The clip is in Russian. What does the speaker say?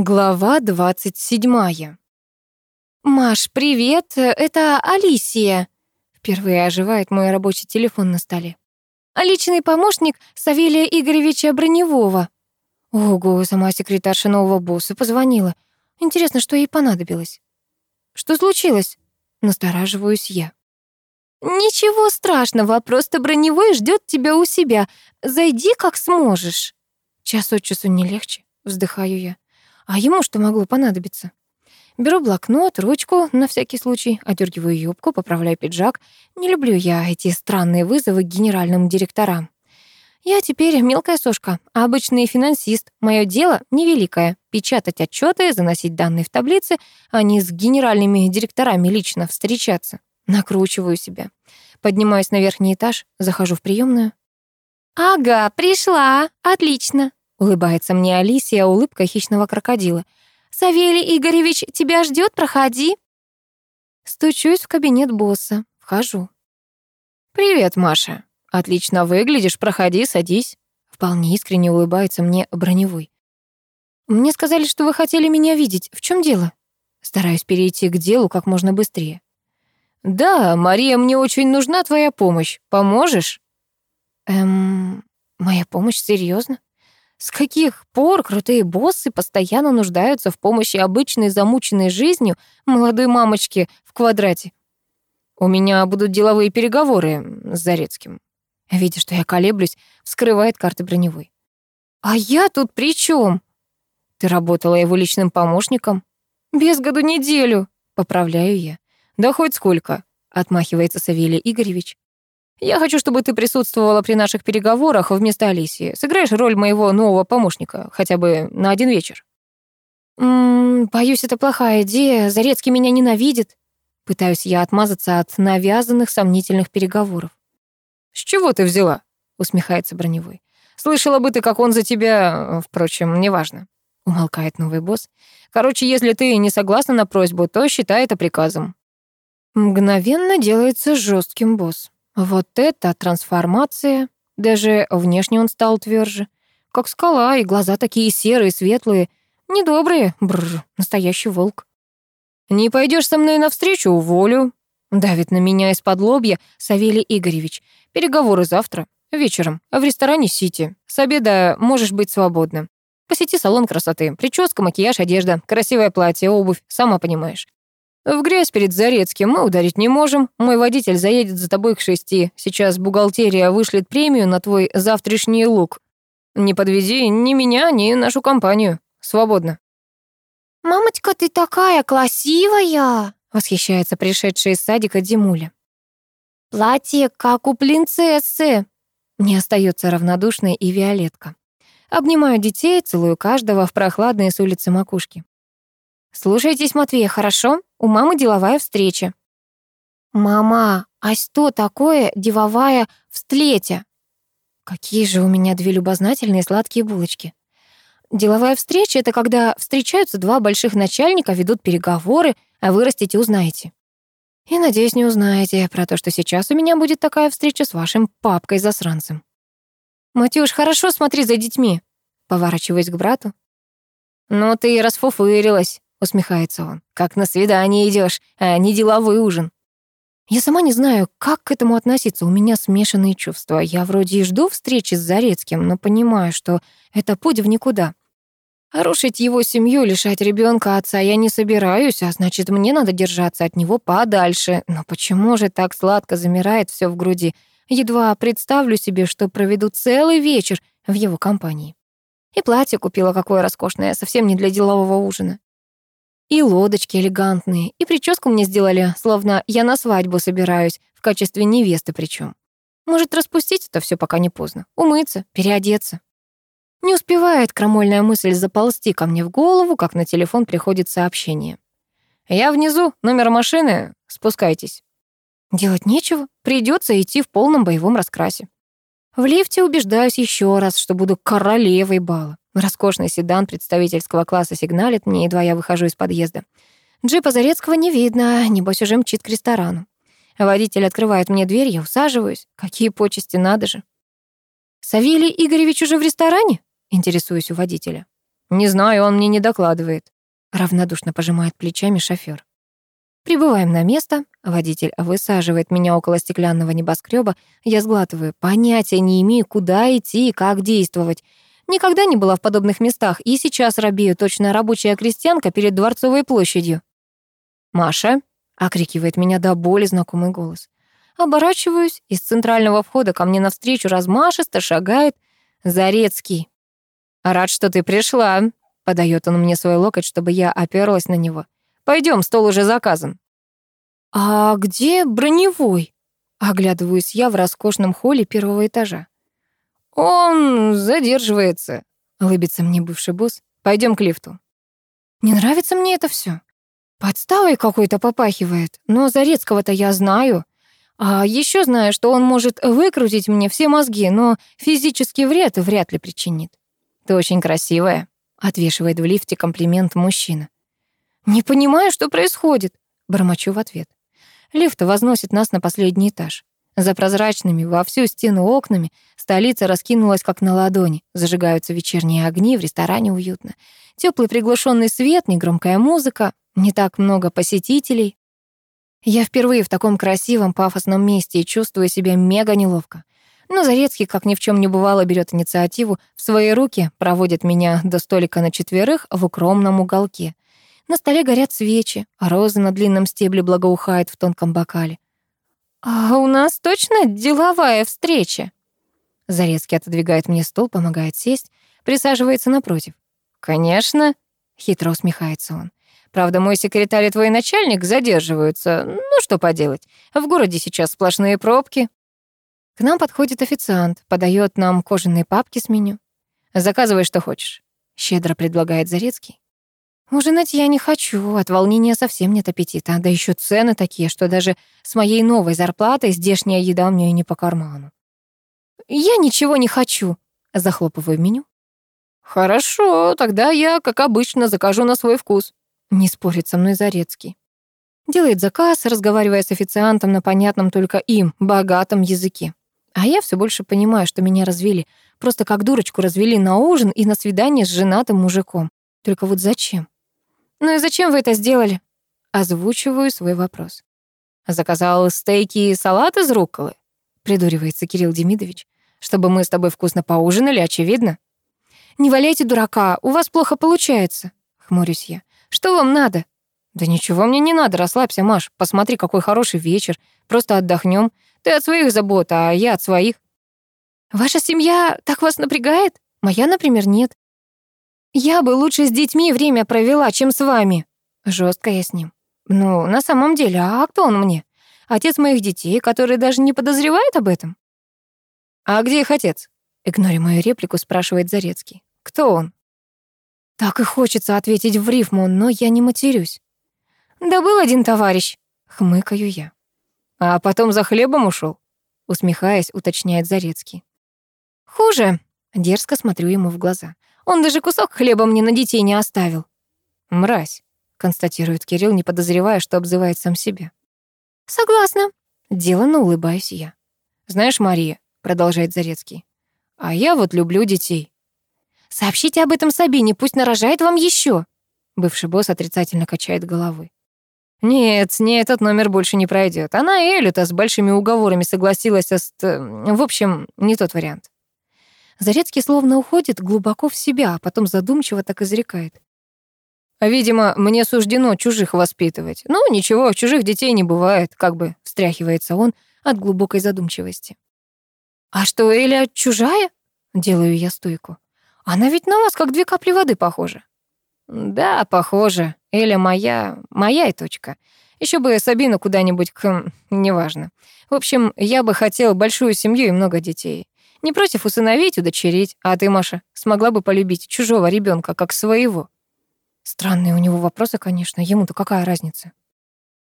Глава 27. «Маш, привет, это Алисия». Впервые оживает мой рабочий телефон на столе. А личный помощник Савелия Игоревича Броневого. Ого, сама секретарша нового босса позвонила. Интересно, что ей понадобилось. Что случилось? Настораживаюсь я. Ничего страшного, просто Броневой ждет тебя у себя. Зайди как сможешь. Час от часу не легче, вздыхаю я. А ему что могло понадобиться? Беру блокнот, ручку, на всякий случай, одергиваю юбку, поправляю пиджак. Не люблю я эти странные вызовы к генеральным директорам. Я теперь мелкая сошка, а обычный финансист. Мое дело невеликое — печатать отчеты, заносить данные в таблицы, а не с генеральными директорами лично встречаться. Накручиваю себя. Поднимаюсь на верхний этаж, захожу в приемную. «Ага, пришла. Отлично. Улыбается мне Алисия улыбка хищного крокодила. «Савелий Игоревич тебя ждет, проходи». Стучусь в кабинет босса, вхожу. «Привет, Маша. Отлично выглядишь, проходи, садись». Вполне искренне улыбается мне броневой. «Мне сказали, что вы хотели меня видеть. В чем дело?» Стараюсь перейти к делу как можно быстрее. «Да, Мария, мне очень нужна твоя помощь. Поможешь?» «Эм, моя помощь, серьезно? С каких пор крутые боссы постоянно нуждаются в помощи обычной замученной жизнью молодой мамочки в квадрате? У меня будут деловые переговоры с Зарецким. Видя, что я колеблюсь, вскрывает карты броневой. А я тут при чем? Ты работала его личным помощником? Без году неделю, поправляю я. Да хоть сколько, отмахивается Савелий Игоревич. Я хочу, чтобы ты присутствовала при наших переговорах вместо Алисии. Сыграешь роль моего нового помощника, хотя бы на один вечер. М -м, боюсь, это плохая идея. Зарецкий меня ненавидит. Пытаюсь я отмазаться от навязанных сомнительных переговоров. С чего ты взяла? усмехается броневой. Слышала бы ты, как он за тебя, впрочем, неважно. Умолкает новый босс. Короче, если ты не согласна на просьбу, то считай это приказом. Мгновенно делается жестким босс. Вот это трансформация. Даже внешне он стал тверже. Как скала, и глаза такие серые, светлые. Недобрые. Бррр, настоящий волк. «Не пойдешь со мной навстречу, уволю», — давит на меня из-под лобья Савелий Игоревич. «Переговоры завтра, вечером, в ресторане «Сити». С обеда можешь быть свободна. Посети салон красоты. Прическа, макияж, одежда, красивое платье, обувь, сама понимаешь. В грязь перед Зарецким мы ударить не можем. Мой водитель заедет за тобой к шести. Сейчас бухгалтерия вышлет премию на твой завтрашний лук. Не подвези ни меня, ни нашу компанию. Свободно. «Мамочка, ты такая красивая!» Восхищается пришедшая из садика Димуля. «Платье, как у принцессы!» Не остается равнодушной и Виолетка. Обнимаю детей, целую каждого в прохладные с улицы макушки. «Слушайтесь, Матвея, хорошо? У мамы деловая встреча». «Мама, а что такое деловая встреча?» Какие же у меня две любознательные сладкие булочки. Деловая встреча — это когда встречаются два больших начальника, ведут переговоры, а вы растите узнаете. И, надеюсь, не узнаете про то, что сейчас у меня будет такая встреча с вашим папкой-засранцем. «Матюш, хорошо смотри за детьми», — поворачиваясь к брату. «Ну ты и расфуфырилась», усмехается он. Как на свидание идешь, а не деловой ужин. Я сама не знаю, как к этому относиться. У меня смешанные чувства. Я вроде и жду встречи с Зарецким, но понимаю, что это путь в никуда. Рушить его семью, лишать ребенка отца я не собираюсь, а значит, мне надо держаться от него подальше. Но почему же так сладко замирает все в груди? Едва представлю себе, что проведу целый вечер в его компании. И платье купила какое роскошное, совсем не для делового ужина. И лодочки элегантные, и прическу мне сделали, словно я на свадьбу собираюсь, в качестве невесты причем. Может, распустить это все пока не поздно, умыться, переодеться. Не успевает крамольная мысль заползти ко мне в голову, как на телефон приходит сообщение. «Я внизу, номер машины, спускайтесь». Делать нечего, придется идти в полном боевом раскрасе. В лифте убеждаюсь еще раз, что буду королевой бала. Роскошный седан представительского класса сигналит мне, едва я выхожу из подъезда. Джипа Зарецкого не видно, небось уже мчит к ресторану. Водитель открывает мне дверь, я усаживаюсь. Какие почести, надо же. «Савелий Игоревич уже в ресторане?» Интересуюсь у водителя. Не знаю, он мне не докладывает. Равнодушно пожимает плечами шофёр. Прибываем на место, водитель высаживает меня около стеклянного небоскреба, я сглатываю, понятия не имею, куда идти и как действовать. Никогда не была в подобных местах, и сейчас робею точно рабочая крестьянка перед Дворцовой площадью. «Маша!» — окрикивает меня до боли знакомый голос. Оборачиваюсь, из центрального входа ко мне навстречу размашисто шагает Зарецкий. «Рад, что ты пришла», — подает он мне свой локоть, чтобы я оперлась на него. Пойдем, стол уже заказан». «А где броневой?» Оглядываюсь я в роскошном холле первого этажа. «Он задерживается», — улыбится мне бывший босс. Пойдем к лифту». «Не нравится мне это все. Подставой какой-то попахивает, но Зарецкого-то я знаю. А еще знаю, что он может выкрутить мне все мозги, но физический вред вряд ли причинит». «Ты очень красивая», — отвешивает в лифте комплимент мужчина. «Не понимаю, что происходит», — бормочу в ответ. Лифт возносит нас на последний этаж. За прозрачными во всю стену окнами столица раскинулась как на ладони. Зажигаются вечерние огни, в ресторане уютно. Теплый приглушенный свет, негромкая музыка, не так много посетителей. Я впервые в таком красивом, пафосном месте и чувствую себя мега неловко. Но Зарецкий, как ни в чем не бывало, берет инициативу в свои руки, проводит меня до столика на четверых в укромном уголке — на столе горят свечи, розы на длинном стебле благоухают в тонком бокале. «А у нас точно деловая встреча?» Зарецкий отодвигает мне стол, помогает сесть, присаживается напротив. «Конечно», — хитро усмехается он. «Правда, мой секретарь и твой начальник задерживаются. Ну, что поделать, в городе сейчас сплошные пробки». К нам подходит официант, подает нам кожаные папки с меню. «Заказывай, что хочешь», — щедро предлагает Зарецкий. Ужинать я не хочу, от волнения совсем нет аппетита, да еще цены такие, что даже с моей новой зарплатой здешняя еда мне и не по карману. Я ничего не хочу, захлопываю меню. Хорошо, тогда я, как обычно, закажу на свой вкус. Не спорит со мной Зарецкий. Делает заказ, разговаривая с официантом на понятном только им, богатом языке. А я все больше понимаю, что меня развели. Просто как дурочку развели на ужин и на свидание с женатым мужиком. Только вот зачем? «Ну и зачем вы это сделали?» Озвучиваю свой вопрос. «Заказал стейки и салат из рукколы?» Придуривается Кирилл Демидович. «Чтобы мы с тобой вкусно поужинали, очевидно». «Не валяйте дурака, у вас плохо получается», — хмурюсь я. «Что вам надо?» «Да ничего мне не надо, расслабься, Маш. Посмотри, какой хороший вечер. Просто отдохнем. Ты от своих забот, а я от своих». «Ваша семья так вас напрягает? Моя, например, нет. Я бы лучше с детьми время провела, чем с вами. Жестко я с ним. Ну, на самом деле, а кто он мне? Отец моих детей, который даже не подозревает об этом? А где их отец? Игнорируя мою реплику, спрашивает Зарецкий. Кто он? Так и хочется ответить в рифму, но я не матерюсь. Да был один товарищ, хмыкаю я. А потом за хлебом ушел, усмехаясь, уточняет Зарецкий. Хуже, дерзко смотрю ему в глаза. Он даже кусок хлеба мне на детей не оставил. Мразь, констатирует Кирилл, не подозревая, что обзывает сам себя. Согласна. Деланно улыбаюсь я. Знаешь, Мария, продолжает Зарецкий, а я вот люблю детей. Сообщите об этом Сабине, пусть нарожает вам еще. Бывший босс отрицательно качает головой. Нет, с ней этот номер больше не пройдет. Она и Элюта с большими уговорами согласилась, а в общем, не тот вариант. Зарецкий словно уходит глубоко в себя, а потом задумчиво так изрекает. «Видимо, мне суждено чужих воспитывать. Ну, ничего, чужих детей не бывает», как бы встряхивается он от глубокой задумчивости. «А что, Эля чужая?» Делаю я стойку. «Она ведь на вас как две капли воды похожа». «Да, похоже. Эля моя, моя и точка. Еще бы Сабину куда-нибудь к... неважно. В общем, я бы хотел большую семью и много детей. Не против усыновить, удочерить. А ты, Маша, смогла бы полюбить чужого ребенка как своего? Странные у него вопросы, конечно. Ему-то какая разница?